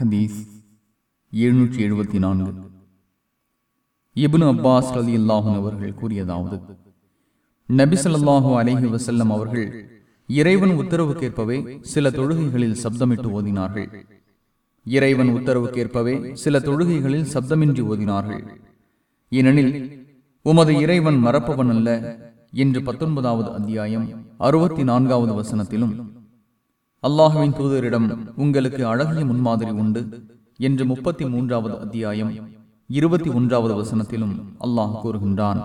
ஹதீஸ் எழுநூற்றி எழுபத்தி நான்கு. இபுன் அப்பாஸ் அலி அல்லாஹன் அவர்கள் கூறியதாவது நபி அலஹி வசல்லம் அவர்கள் இறைவன் உத்தரவுக்கேற்பவே சில தொழுகைகளில் சப்தமிட்டு ஓதினார்கள். இறைவன் உத்தரவுக்கேற்பவே சில தொழுகைகளில் சப்தமின்றி ஓதினார்கள். ஏனெனில் உமது இறைவன் மறப்பவன் அல்ல என்று பத்தொன்பதாவது அத்தியாயம் அறுபத்தி நான்காவது வசனத்திலும் அல்லாஹுவின் தூதரிடம் உங்களுக்கு அழகிய முன்மாதிரி உண்டு என்று முப்பத்தி மூன்றாவது அத்தியாயம் இருபத்தி ஒன்றாவது வசனத்திலும் அல்லாஹ் கூறுகின்றான்.